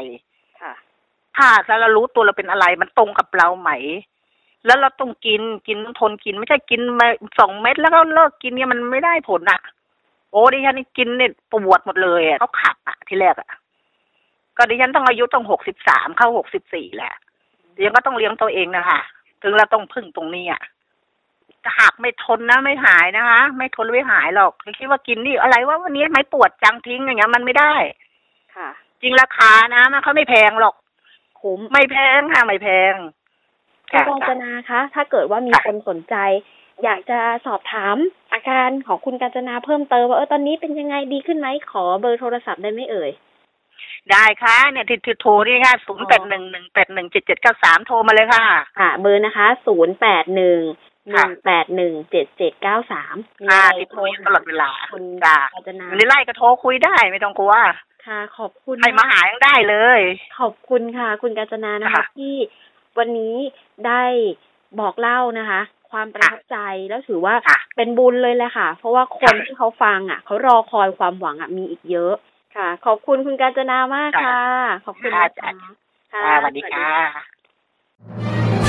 ค่ะ ถ้าแล้วเรารู้ตัวเราเป็นอะไร มันตรงกับเราไหม แล้วเราต้องกินกินต้องทนกินไม่ใช่กินมาสองเม็ดแล้วก็เลิกกินเนี่ยมันไม่ได้ผลอะ โอ้ดิฉันนี่กินเนี่ยปวดหมดเลยอะเขาขับอะที่แรกอะก็ดิฉันต้องอายุต้องหกสิบสามเข้าหกสิบสี่แหละดิฉันก็ต้องเลี้ยงตัวเองนะคะถึงเราต้องพึ่งตรงนี้อะถ้า หากไม่ทนนะไม่หายนะคะ ไม่ทนไม่หายหรอกคิดว่ากินนี่อะไรว่าวันนี้ไม่ปวดจังทิ้งอย่างเงี้ยมันไม่ได้ค่ะ จริงราคานะมันเขาไม่แพงหรอกคุ้มไม่แพงค่ะไม่แพงคุณกาญจนาคะ ถ้าเกิดว่ามีค่ะคนสนใจ อยากจะสอบถามอาการของคุณกาญจนาเพิ่มเติมว่าเออตอนนี้เป็นยังไงดีขึ้นไหมขอเบอร์โทรศัพท์ได้ไหมเอ่ยได้ค่ะเนี่ยที่ที่โทรนี่ค่ะศูนย์แปดหนึ่งหนึ่งแปดหนึ่งเจ็ดเจ็ดเก้าสามโทรมาเลยค่ะ ค่ะ เบอร์นะคะศูนย์แปดหนึ่ง หนึ่ค่ะงแปดหนึ่งเจ็ดเจ็ดเก้าสามมีค่ะอะไรที่โทโทรรอยู่ตลอดเวลาคุณจ้ะกาญจนาวันนี้ไล่ก็โทรคุยได้ไม่ต้องกลัวค่ะ ขอบคุณใครมาหายังได้เลย ขอบคุณค่ะ คุณกาญจนานะคะค่ะที่วันนี้ได้บอกเล่านะคะ ความประทับใจแล้วถือว่าค่ะเป็นบุญเลยแหละค่ะ เพราะว่าคนค่ะที่เขาฟังอะเขารอคอยความหวังอะมีอีกเยอะค่ะ ขอบคุณคุณกาญจนามากค่ะ ขอบคุณค่ะนะคะค่ะสวัสดีค่ะ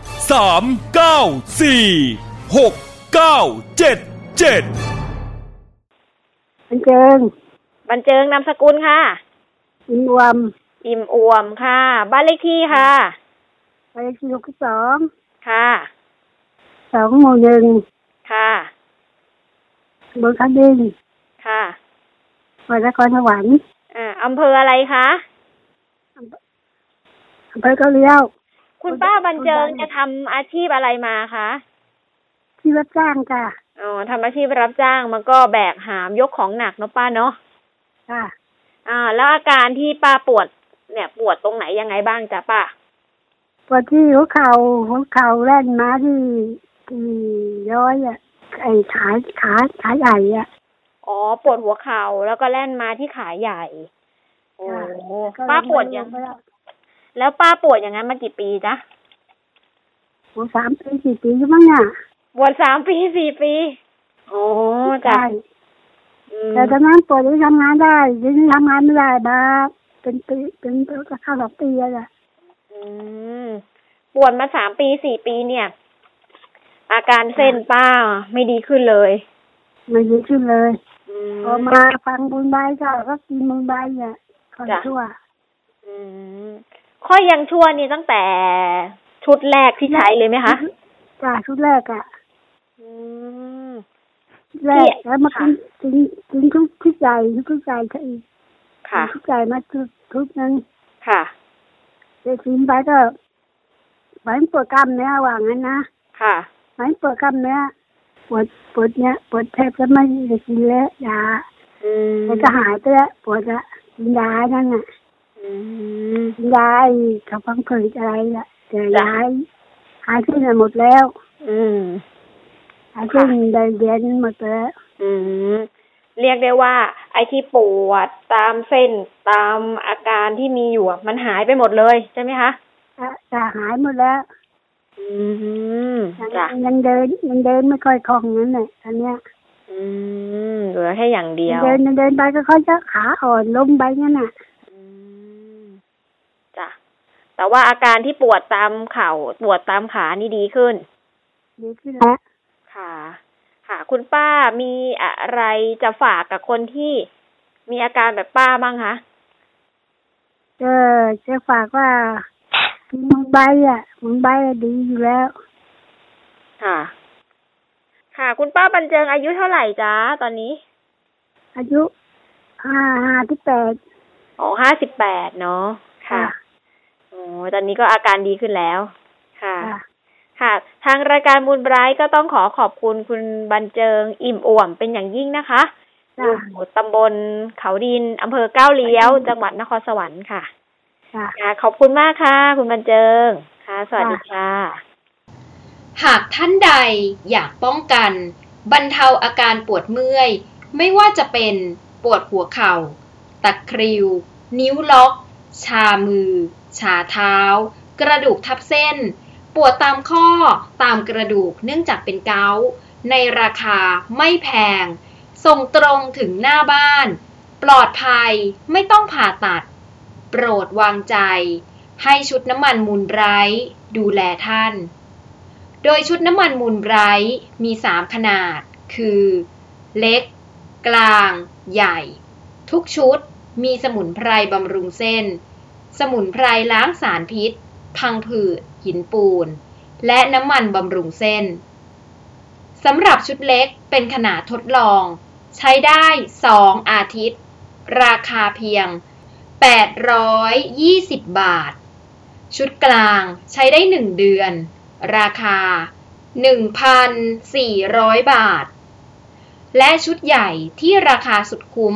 3 9 4 6 9 7 7มันเจิงบันเจิงนามสกุลค่ะ อินวม อิ่มอวมค่ะ บ้านเลขที่ค่ะไปที่หกสองค่ะสองหมู่หนึ่งค่ะบนคันดินค่ะจังหวัดนครสวรรค์อ่าอำเภออะไรคะอำเภอเกาเลี้ยว คุณป้าบรรเจิงจะทำอาชีพอะไรมาคะที่รับจ้างจ้ะอ๋อทำอาชีพรับจ้างมันก็แบกหามยกของหนักเนาะป้าเนาะค่ะอ่า แล้วอาการที่ป้าปวด เนี่ย ปวดตรงไหนยังไงบ้างจ๊ะป้าปวดที่หัวเข่าหัวเข่าแล่นมาที่ที่ย้อยอะไอ้ขาขาขาใหญ่อะอ๋อปวดหัวเข่าแล้วก็แล่นมาที่ขาใหญ่โอ้ก็ป้าปวดอย่างลไป แล้วแล้วป้าปวดอย่างนั้นมากี่ปีจ๊ะโอ้สามปีสี่ปีอยู่มั้งเนี่ยปวดสามปีสี่ปีโอ้จ้ะใช่อืมแต่ตอนนั้นปวดยังทำงานได้ยังทำงานไม่ได้มาเป็นปีเป็นก็เข้าสองปีแล้วอะอืมปวดมาสามปีสี่ปีเนี่ย อาการเส้นป้าไม่ดีขึ้นเลยไม่ดีขึ้นเลยอืมพอมาฟังบุญใบก็ก็กินบุญใบเนี่ยค่อยจ้ะชั่ว อืม ข้อยังชั่วนี่ตั้งแต่ชุดแรกที่ใช้เลยไหมคะจ้าชุดแรกอะอืมชุดแรกแล้วมากินกินกินทุกชุดใหญ่ทุกใหญ่อีกค่ะชุดใหญ่มาชุดชุดนึงค่ะเด็กกินไปก็ไหวปวดกล้ามเนื้อว่างั้นนะค่ะไหวปวดกล้ามเนื้อปวดปวดเนี้ยปวดแทบจะไม่ได้กินแล้วยาอืมแต่ก็หายไปแล้วปวดอะกินยานั่นน่ะอืมกิน ยาไอ้ขับพังผืดอะไรอะแต่จ้ะยาหายขึ้นน่ะหมดแล้ว อืมหายขึ้นได้เดือนหมดแล้วอืมเรียกได้ว่า ไอ้ที่ปวดตามเส้นตามอาการที่มีอยู่อะมันหายไปหมดเลยใช่ไหมคะจะจะหายหมดแล้ว อืมยังจ้ะยังเดินยังเดินไม่ค่อยคล่องนั่นแหละอันเนี้ย อืมเหลือแค่อย่างเดียว เดินเดินไปก็เขาจะขาอ่อนล้มไปงั้นน่ะอืมจ้ะ แต่ว่าอาการที่ปวดตามเข่าปวดตามขานี่ดีขึ้น ดีขึ้นแล้วค่ะ ค่ะ คุณป้ามีอะไรจะฝากกับคนที่มีอาการแบบป้าบ้างคะเออจะฝากว่ากินมุนใบอะมุนใบอะดีอยู่แล้ว ค่ะ ค่ะ คุณป้าบรรเจิงอายุเท่าไหร่จ๊ะตอนนี้ อายุห้าห้าที่แปดอ๋อห้าสิบแปดเนาะค่ะโอ้ ตอนนี้ก็อาการดีขึ้นแล้วค่ะค่ะ ค่ะ ทางรายการมูลไบรท์ก็ต้องขอขอบคุณคุณบรรเจิง อิ่มอ่วมเป็นอย่างยิ่งนะคะอจ้ะยู่ตำบลเขาดินอำเภอเก้าวเลี้ยว จังหวัดนครสวรรค์ค่ะค่ะค่ะ ขอบคุณมากค่ะ คุณบรรเจิง ค่ะ สวัสดีค่ะ หากท่านใดอยากป้องกัน บรรเทาอาการปวดเมื่อย ไม่ว่าจะเป็นปวดหัวเข่า ตะคริว นิ้วล็อก ชามือ ชาเท้า กระดูกทับเส้น ปวดตามข้อตามกระดูกเนื่องจากเป็นเกาต์ในราคาไม่แพง ส่งตรงถึงหน้าบ้าน ปลอดภัยไม่ต้องผ่าตัด โปรดวางใจ ให้ชุดน้ำมันมูลไบรท์ดูแลท่าน โดยชุดน้ำมันมูลไบรท์มี 3 ขนาด คือ เล็ก กลาง ใหญ่ ทุกชุด มีสมุนไพรบำรุงเส้น สมุนไพรล้างสารพิษ พังผืด หินปูน และน้ำมันบำรุงเส้น สำหรับชุดเล็กเป็นขนาดทดลอง ใช้ได้ 2 อาทิตย์ ราคาเพียง 820 บาท ชุดกลางใช้ได้ 1 เดือน ราคา 1,400 บาท และชุดใหญ่ที่ราคาสุดคุ้ม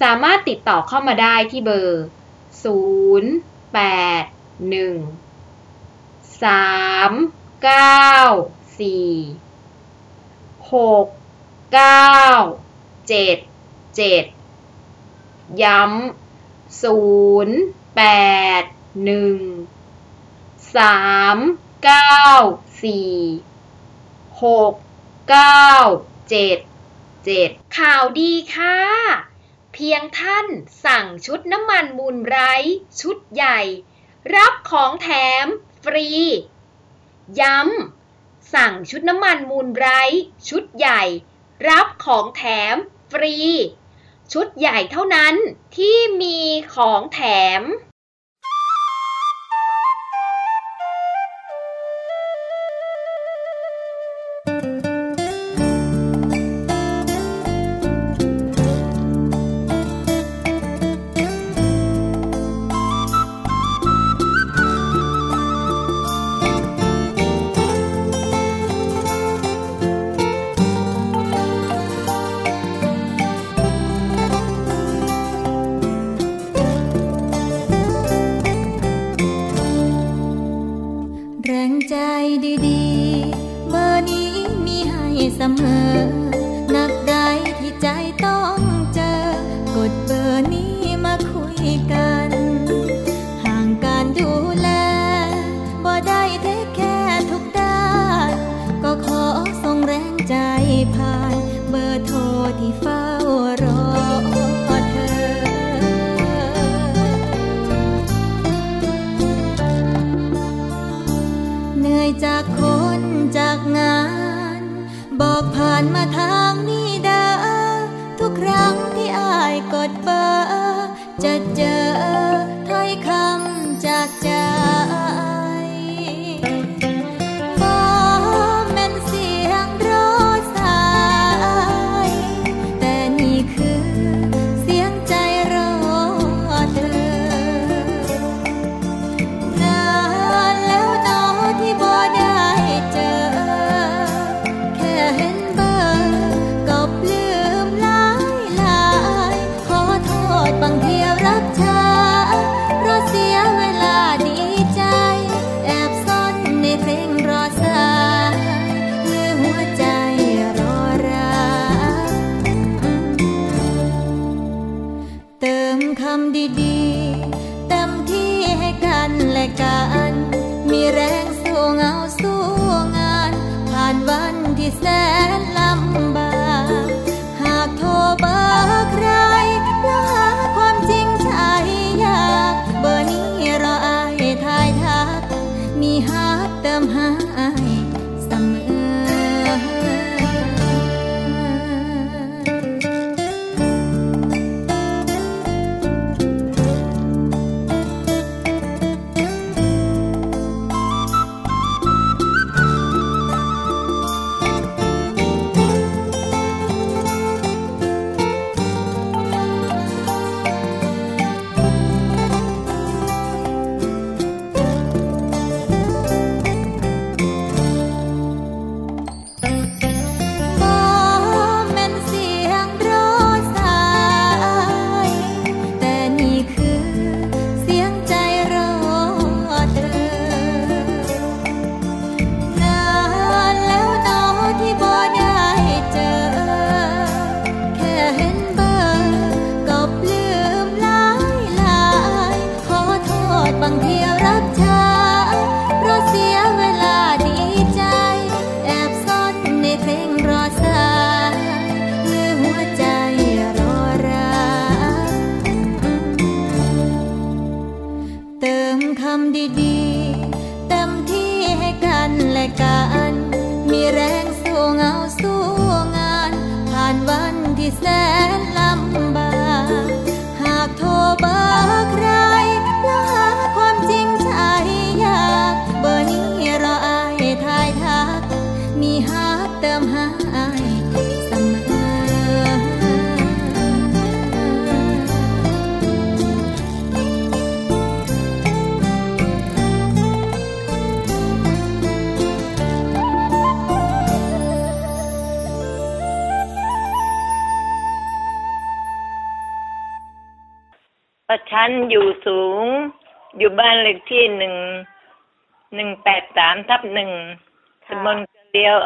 สามารถติดต่อเข้ามาได้ที่เบอร์ 0 8 1 3 9 4 6 9 7 7 ย้ำ 0 8 1 3 9 4 6 9 7 7 ข่าวดีค่ะ พียงท่านสั่งชุดน้ำมันมูลไร้ชุดใหญ่ รับของแถมฟรี ย้ำ สั่งชุดน้ำมันมูลไร้ชุดใหญ่ รับของแถมฟรี ชุดใหญ่เท่านั้นที่มีของแถม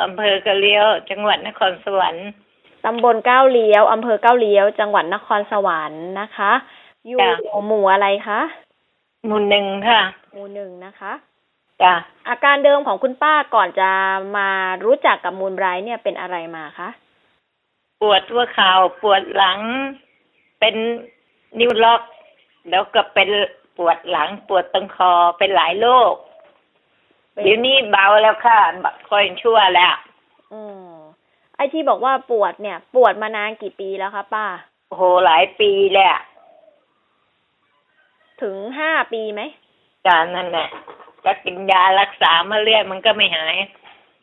อำเภอกะเลียว จังหวัดนครสวรรค์ตำบลเก้าเลี้ยวอำเภอเก้าเลี้ยว จังหวัดนครสวรรค์นะคะ อยู่จ้ะหมู่อะไรคะหมู่หนึ่งค่ะ หมู่หนึ่งนะคะจ้ะอาการเดิมของคุณป้าก่อนจะมารู้จักกับมูลไบรท์เนี่ยเป็นอะไรมาคะปวดหัวเข่าปวดหลัง เป็นนิ้วล็อก แล้วก็เป็นปวดหลังปวดตรงคอเป็นหลายโรค เป็นเดี๋ยวนี้เบาแล้วค่ะค่อยชั่วแล้วอืมไอที่บอกว่าปวดเนี่ย ปวดมานานกี่ปีแล้วคะป้าโอ้โหหลายปีแล้วถึงห้าปีไหมจานนั่นแหละก็กินยารักษามาเรื่อยมันก็ไม่หาย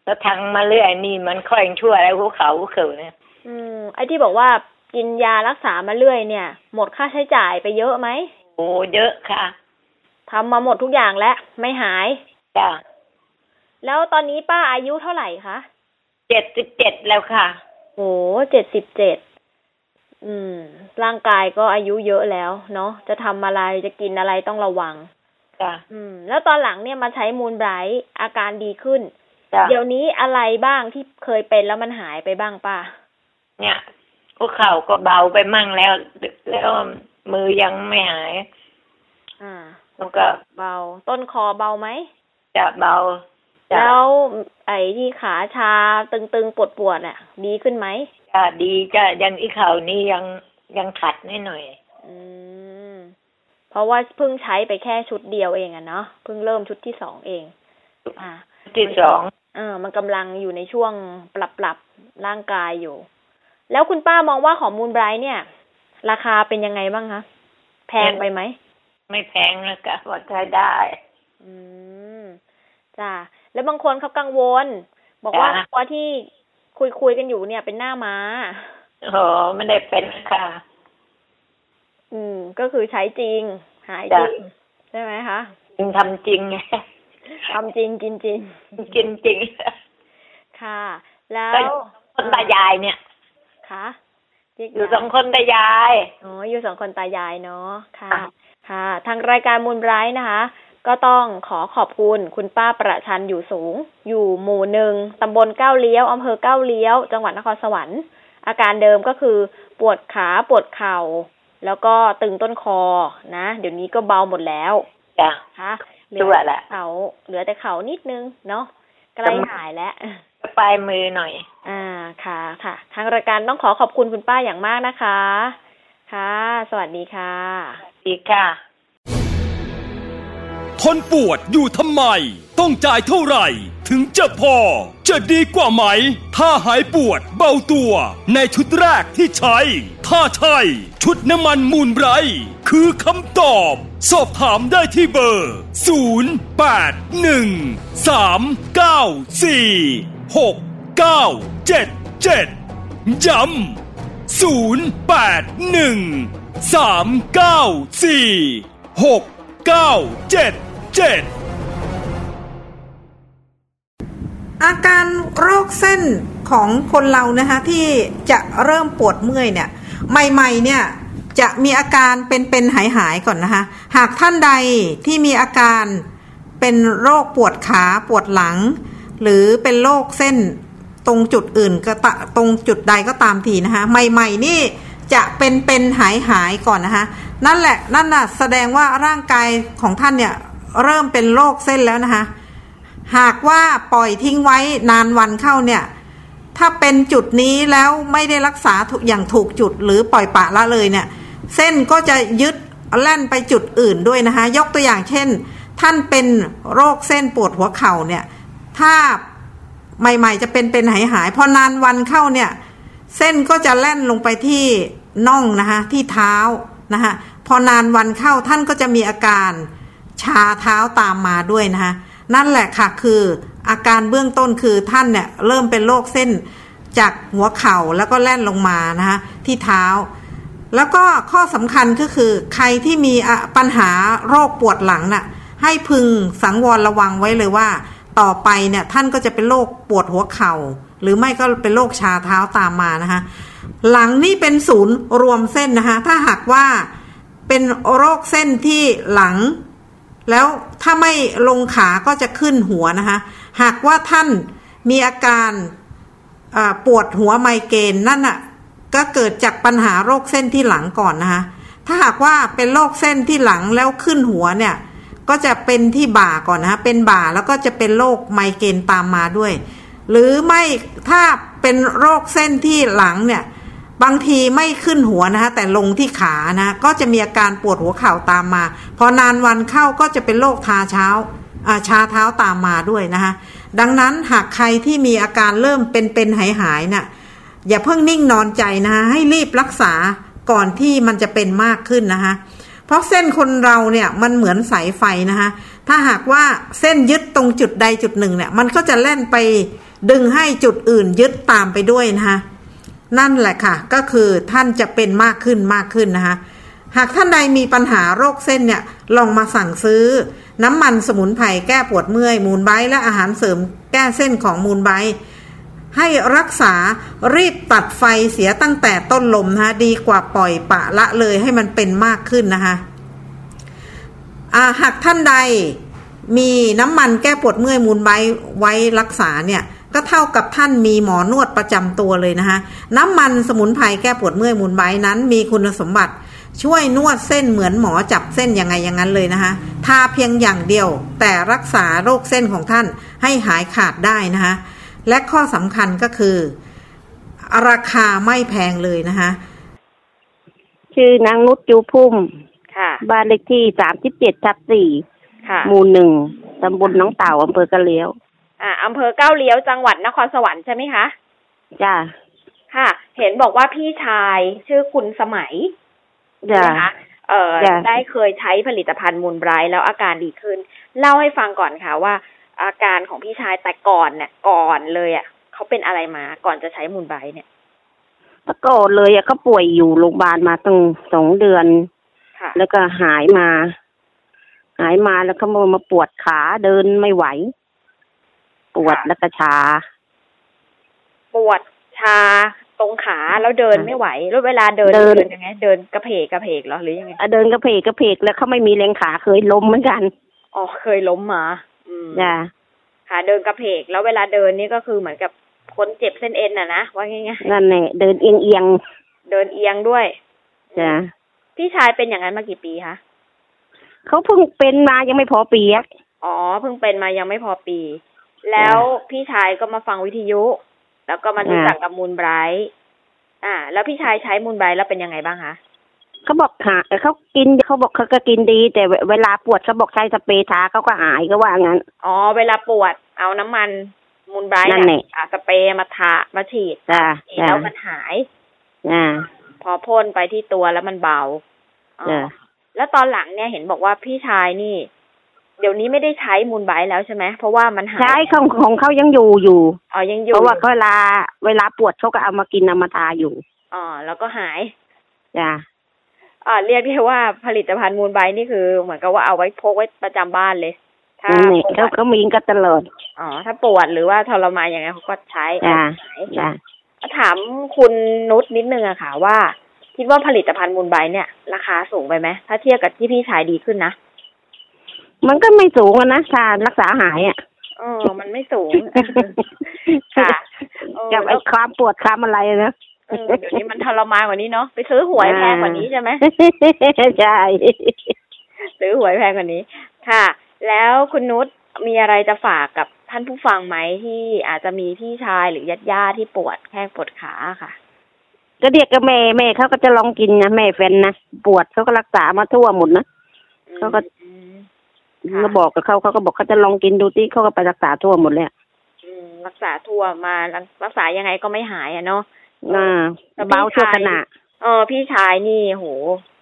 แล้วทางมาเรื่อยนี่มันค่อยชั่วแล้วหัวเขาหัวเข่าเนี่ย อืม ไอที่บอกว่ากินยารักษามาเรื่อยเนี่ย หมดค่าใช้จ่ายไปเยอะไหมโอ้เยอะค่ะทำมาหมดทุกอย่างแล้วไม่หายจ้ะ แล้วตอนนี้ป้าอายุเท่าไหร่คะเจ็ดสิบเจ็ดแล้วค่ะโหเจ็ดสิบเจ็ดอืม ร่างกายก็อายุเยอะแล้ว เนาะจะทำอะไรจะกินอะไรต้องระวังจ้ะอืม แล้วตอนหลังเนี่ยมาใช้มูลไบรท์อาการดีขึ้นจ้ะเดี๋ยวนี้อะไรบ้างที่เคยเป็นแล้วมันหายไปบ้างป้าเนี่ยหัวเข่าก็เบาไปมั่งแล้วแล้วมือยังไม่หาย อ่า แล้วก็เบา ต้นคอเบาไหมจะเบาจะ แล้วไอ้ที่ขาชาตึงๆปวดปวดๆอะ ดีขึ้นไหมจะดีจะยังอีเข่านี่ยังยังขัดนิดหน่อย อืม เพราะว่าเพิ่งใช้ไปแค่ชุดเดียวเองอะเนาะเพิ่งเริ่มชุดที่สองเอง อ่าที่สองเออ มันกำลังอยู่ในช่วงปรับปรับร่างกายอยู่ แล้วคุณป้ามองว่าของมูลไบรท์เนี่ย ราคาเป็นยังไงบ้างคะแพงไปไหม ไม่แพงแล้วก็พอใช้ได้ อืมจ้า แล้วบางคนเขากังวล บอกว่าจ้ะตัวที่คุยคุยๆกันอยู่เนี่ยเป็นหน้าม้าโอ้โหไม่ได้เป็นค่ะ อืม ก็คือใช้จริง หายจจ้ะริงใช่ไหมคะจริงทำจริงไงทำจริงกินจริง กินจริง ค่ะ แล้วก็คนตายายเนี่ยคะเรีกอยู่สองคนตายาย อ๋อ อยู่สองคนตายายเนาะ ค่ะอะค่ะ ทางรายการมูลไบรท์นะคะ ก็ต้องขอขอบคุณคุณป้าประชันอยู่สูง อยู่หมู่หนึ่งตำบลเก้าเลี้ยวอำเภอเก้าเลี้ยว จังหวัดนครสวรรค์ อาการเดิมก็คือปวดขาปวดเข่า แล้วก็ตึงต้นคอนะ เดี๋ยวนี้ก็เบาหมดแล้วจ้ะค่ะเหลืชั่วแหละเขาเหลือแต่เขานิดนึงเนาะใกล้หายแล้วปลายมือหน่อย อ่าค่ะ ค่ะ ทางรายการต้องขอขอบคุณคุณป้าอย่างมากนะคะ ค่ะ สวัสดีค่ะดีค่ะ ทนปวดอยู่ทำไม ต้องจ่ายเท่าไหร่ ถึงจะพอ จะดีกว่าไหม ถ้าหายปวดเบาตัว ในชุดแรกที่ใช้ ถ้าใช่ ชุดน้ำมันมูลไบร์คือคำตอบ สอบถามได้ที่เบอร์ 0 8 1 3 9 4 6 9 7 7ย้ำ0 8 1 3 9 4 6 9 7 7อาการโรคเส้นของคนเรานะคะที่จะเริ่มปวดเมื่อยเนี่ยใหม่ๆเนี่ยจะมีอาการเป็นๆหายๆก่อนนะคะ หากท่านใดที่มีอาการเป็นโรคปวดขาปวดหลัง หรือเป็นโรคเส้นตรงจุดอื่นก็ตะตรงจุดใดก็ตามทีนะคะใหม่ ๆ นี่จะเป็นๆหายๆก่อนนะคะนั่นแหละนั่นน่ะแสดงว่าร่างกายของท่านเนี่ย เริ่มเป็นโรคเส้นแล้วนะคะ หากว่าปล่อยทิ้งไว้นานวันเข้าเนี่ยถ้าเป็นจุดนี้แล้วไม่ได้รักษาถูกอย่างถูกจุดหรือปล่อยปะละเลยเนี่ย เส้นก็จะยึดแล่นไปจุดอื่นด้วยนะคะ ยกตัวอย่างเช่น ท่านเป็นโรคเส้นปวดหัวเข่าเนี่ย ถ้าใหม่ ๆ จะเป็นเป็นหายหายๆพอนานวันเข้าเนี่ย เส้นก็จะแล่นลงไปที่น่องนะคะที่เท้านะคะพอนานวันเข้าท่านก็จะมีอาการ ชาเท้าตามมาด้วยนะคะนั่นแหละค่ะคืออาการเบื้องต้นคือท่านเนี่ยเริ่มเป็นโรคเส้นจากหัวเข่าแล้วก็แล่นลงมานะคะที่เท้า แล้วก็ข้อสำคัญก็คือใครที่มีปัญหาโรคปวดหลังน่ะให้พึงสังวรระวังไว้เลยว่า ต่อไปเนี่ยท่านก็จะเป็นโรคปวดหัวเข่า หรือไม่ก็เป็นโรคชาเท้าตามมานะคะหลังนี่เป็นศูนย์รวมเส้นนะคะถ้าหากว่าเป็นโรคเส้นที่หลัง แล้วถ้าไม่ลงขาก็จะขึ้นหัวนะคะ หากว่าท่านมีอาการปวดหัวไมเกรนนั่นอะก็เกิดจากปัญหาโรคเส้นที่หลังก่อนนะคะ ถ้าหากว่าเป็นโรคเส้นที่หลังแล้วขึ้นหัวเนี่ย ก็จะเป็นที่บ่าก่อนนะคะเป็นบ่าแล้วก็จะเป็นโรคไมเกรนตามมาด้วย หรือไม่ถ้าเป็นโรคเส้นที่หลังเนี่ย บางทีไม่ขึ้นหัวนะคะแต่ลงที่ขานะก็จะมีอาการปวดหัวเข่าตามมา พอนานวันเข้าก็จะเป็นโรคทาเช้าอาชาเท้าตามมาด้วยนะคะดังนั้นหากใครที่มีอาการเริ่มเป็นเป็นหายหายๆน่ะอย่าเพิ่งนิ่งนอนใจนะคะให้รีบรักษาก่อนที่มันจะเป็นมากขึ้นนะคะเพราะเส้นคนเราเนี่ยมันเหมือนสายไฟนะคะถ้าหากว่าเส้นยึดตรงจุดใดจุดหนึ่งเนี่ยมันก็จะแล่นไปดึงให้จุดอื่นยึดตามไปด้วยนะคะ นั่นแหละค่ะ ก็คือท่านจะเป็นมากขึ้นมากขึ้นนะคะ หากท่านใดมีปัญหาโรคเส้นเนี่ยลองมาสั่งซื้อ น้ำมันสมุนไพรแก้ปวดเมื่อย มูลไบและอาหารเสริมแก้เส้นของมูลไบให้รักษารีบตัดไฟเสียตั้งแต่ต้นลมนะคะดีกว่าปล่อยปะละเลยให้มันเป็นมากขึ้นนะคะาหากท่านใดมีน้ำมันแก้ปวดเมื่อยมูลไบไว้รักษาเนี่ย ก็เท่ากับท่านมีหมอนวดประจำตัวเลยนะคะน้ำมันสมุนไพรแก้ปวดเมื่อยมูลไบต์นั้นมีคุณสมบัติ ช่วยนวดเส้นเหมือนหมอจับเส้นยังไงอย่างนั้นเลยนะคะทาเพียงอย่างเดียว แต่รักษาโรคเส้นของท่านให้หายขาดได้นะคะและข้อสำคัญก็คือ ราคาไม่แพงเลยนะคะชื่อนางนุชจูพุ่ม ค่ะ บ้านเลขที่สามสิบเจ็ดทับสี่ค่ะ หมู่หนึ่งตำบลหน้องเต่าอำเภอกระเลี้ยว อ่าอำเภอเก้าเลี้ยวจังหวัดนครสวรรค์ใช่ไหมคะจ้าค่ะ เห็นบอกว่าพี่ชายชื่อคุณสมัยจ้านะคะเอ่อจ้ะได้เคยใช้ผลิตภัณฑ์มูลไบรท์แล้วอาการดีขึ้น เล่าให้ฟังก่อนค่ะว่า อาการของพี่ชายแต่ก่อนเนี่ยก่อนเลยอะเขาเป็นอะไรมาก่อนจะใช้มูลไบรท์เนี่ยตะโกนเลยอะก็ป่วยอยู่โรงพยาบาลมาตั้งสองเดือนค่ะแล้วก็หายมา หายมาแล้วก็มามาปวดขาเดินไม่ไหว ปวดแล้วก็ชา ปวดชาตรงขาแล้วเดินไม่ไหวแล้วเวลาเดินเดินเดินยังไง เดินกระเพกกระเพกเหรอหรือยังไงอะเดินกระเพกกระเพกแล้วเขาไม่มีแรงขาเคยล้มเหมือนกันอ๋อเคยล้มมาอืมจ้าค่ะเดินกระเพก แล้วเวลาเดินนี่ก็คือเหมือนกับคนเจ็บเส้นเอ็นน่ะนะว่าง่ายนั่นแหละเดินเอียงเอียงๆเดินเอียงด้วยๆจ้าพี่ชายเป็นอย่างนั้นมากี่ปีคะเขาเพิ่งเป็นมายังไม่พอปีอะอ๋อเพิ่งเป็นมายังไม่พอปี แล้วพี่ชายก็มาฟังวิทยุ แล้วก็มารู้จักกับมูลไบรท์อ่า แล้วพี่ชายใช้มูลไบรท์แล้วเป็นยังไงบ้างคะเขาบอกหาเขากินเขาบอกเขาก็กินดี แต่เวเวลาปวดเขาบอกใช้สเปรย์ทาเขาก็หายก็ว่างั้น อ๋อ เวลาปวดเอาน้ำมันมูลไบรท์นั่นแหละอะสเปรย์มาทามาฉีดจ้าแล้จ้าวมันหายจ้าพอพ่นไปที่ตัวแล้วมันเบาอ๋อจ้าแล้วตอนหลังเนี่ยเห็นบอกว่าพี่ชายนี่ เดี๋ยวนี้ไม่ได้ใช้มูลไบรท์แล้วใช่ไหมเพราะว่ามันหายใช้ของของเขายังอยู่อยู่อ๋อยังอยู่เพราะว่าเวลาเวลาปวดเขาก็เอามากินเอามาทาอยู่อ๋อแล้วก็หายจ้าอ่าเรียกได้ว่าผลิตภัณฑ์มูลไบรท์นี่คือ เหมือนกับว่าเอาไว้พกไว้ประจำบ้านเลยถ้านั่นแหละปวเขาดเขามีกันตลอดอ๋อถ้าปวดหรือว่าทรมานอย่างไงเขาก็ใช้จ้าหายจ้าถามคุณนุชนิดนึงอะค่ะว่า คิดว่าผลิตภัณฑ์มูลไบรท์เนี่ย ราคาสูงไปไหมถ้าเทียบกับที่พี่ชายดีขึ้นนะ มันก็ไม่สูงอะนะถ้ารักษาหายอะเออมันไม่สูง ค่ะเออกับไอ้ความปวดความอะไรนะเออเดี๋ยวนี้มันทรมานกว่านี้เนาะไปซื้อหวยแพงกว่านี้ใช่ไหมใช่ซื้อหวยแพงกว่านี้ ค่ะ แล้วคุณนุชมีอะไรจะฝากกับท่านผู้ฟังไหมที่อาจจะมีพี่ชายหรือญาติญาติๆที่ปวดแข้งปวดขาค่ะ ก็เรียกกับแม่แม่เขาก็จะลองกินนะแม่แฟนนะปวดเขาก็รักษามาทั่วหมดนะเขาก็ อืมก็บอกกับเขาเขาก็บอกเขาจะลองกินดูที่เขาก็ไปรักษาทั่วหมดเลยอะอืมรักษาทั่วมารักษายังไงก็ไม่หายอะเนาะอ่าแต่พี่เบาชั่วชายขณะเออพี่ชายนี่โห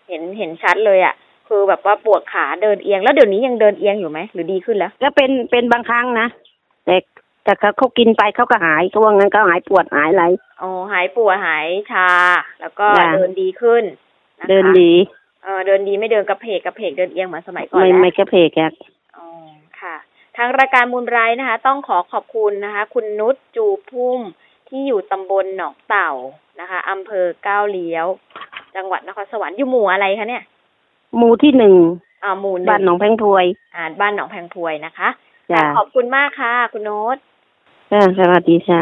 เห็นเห็นชัดเลยอะ่ะ คือแบบว่าปวดขาเดินเอียง แล้วเดี๋ยวนี้ยังเดินเอียงอยู่ไหมหรือดีขึ้นแล้ว ก็เป็นเป็นบางครั้งนะแต่แต่เขาเขากินไปเขาก็หายเขาว่างั้นเขาหายปวดหายอะไรอ๋อหายปวดหายชา แล้วก็จ้ะเดินดีขึ้นนะคะเดินดี เออเดินดีไม่เดินกระเพกกระเพกเดินเอียงเหมือนสมัยก่อนไม่แล้วไม่กระเพกอะอ๋อค่ะ ทางรายการมูลไบรท์นะคะ ต้องขอขอบคุณนะคะ คุณนุชจูพุ่มที่อยู่ตำบลหนองเต่านะคะอำเภอก้าวเลี้ยว จังหวัดนครสวรรค์อยู่หมู่อะไรคะเนี่ย หมู่ที่หนึ่งอ่าหมู่หนึ่งบ้านหนองแพงพวย อ่าบ้านหนองแพงพวยนะคะจ้ะขอบคุณมากค่ะ คุณโน้ตจ้าสวัสดีจ้า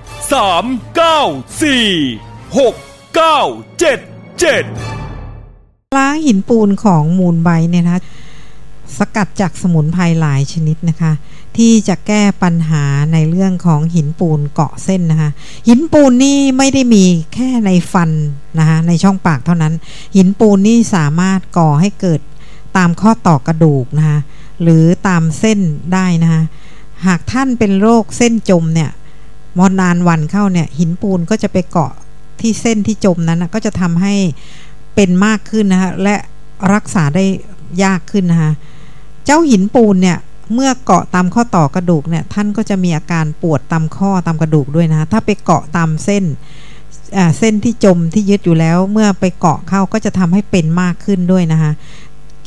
3 9 4 6 9 7 7ล้างหินปูนของมูลไบเนี่ยนะสกัดจากสมุนไพรหลายชนิดนะคะ ที่จะแก้ปัญหาในเรื่องของหินปูนเกาะเส้นนะคะ หินปูนนี่ไม่ได้มีแค่ในฟันนะคะในช่องปากเท่านั้น หินปูนนี่สามารถก่อให้เกิดตามข้อต่อกระดูกนะคะหรือตามเส้นได้นะคะหากท่านเป็นโรคเส้นจมเนี่ย มอนานวันเข้าเนี่ยหินปูนก็จะไปเกาะที่เส้นที่จมนั้นนะก็จะทำให้เป็นมากขึ้นนะคะและรักษาได้ยากขึ้นนะคะเจ้าหินปูนเนี่ยเมื่อเกาะตามข้อต่อกระดูกเนี่ยท่านก็จะมีอาการปวดตามข้อตามกระดูกด้วยนะะถ้าไปเกาะตามเส้นเส้นที่จมที่ยึดอยู่แล้ว เมื่อไปเกาะเข้าก็จะทำให้เป็นมากขึ้นด้วยนะคะ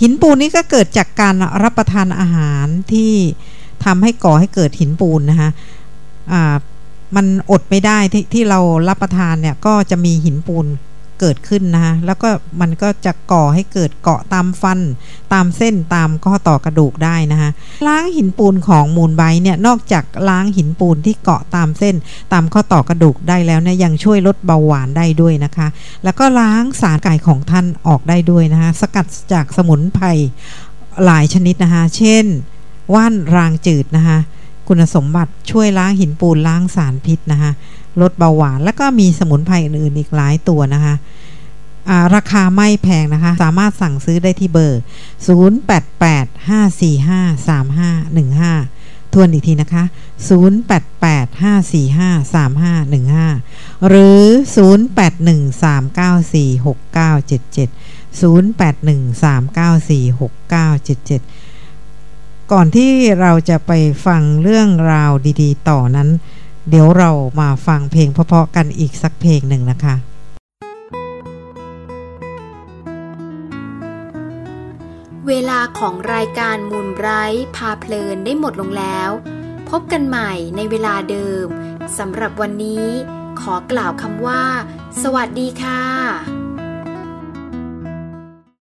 หินปูนนี้ก็เกิดจากการรับประทานอาหารที่ทำให้ก่อให้เกิดหินปูนนะคะอ่า มันอดไม่ได้ที่ที่เรารับประทานเนี่ยก็จะมีหินปูนเกิดขึ้นนะคะแล้วก็มันก็จะก่อให้เกิดเกาะตามฟัน ตามเส้นตามข้อต่อกระดูกได้นะคะล้างหินปูนของมูลไบเนี่ยนอกจากล้างหินปูนที่เกาะตามเส้น ตามข้อต่อกระดูกได้แล้วเนี่ยยังช่วยลดเบาหวานได้ด้วยนะคะ แล้วก็ล้างสารไก่ของท่านออกได้ด้วยนะคะสกัดจากสมุนไพรหลายชนิดนะคะเช่น ว่านรางจืดนะคะ คุณสมบัติช่วยล้างหินปูนล้างสารพิษนะคะลดเบาหวานแล้วก็มีสมุนไพรอื่นๆอีกหลายตัวนะคะราคาไม่แพงนะคะ สามารถสั่งซื้อได้ที่เบอร์ 0885453515 ทวนอีกทีนะคะ 0885453515 หรือ 0813946977 0813946977 ก่อนที่เราจะไปฟังเรื่องราวดีๆ ต่อนั้น เดี๋ยวเรามาฟังเพลงเพาะๆกันอีกสักเพลงหนึ่งนะคะเวลาของรายการมูลไบรท์พาเพลินได้หมดลงแล้ว พบกันใหม่ในเวลาเดิมสำหรับวันนี้ ขอกล่าวคำว่า สวัสดีค่ะ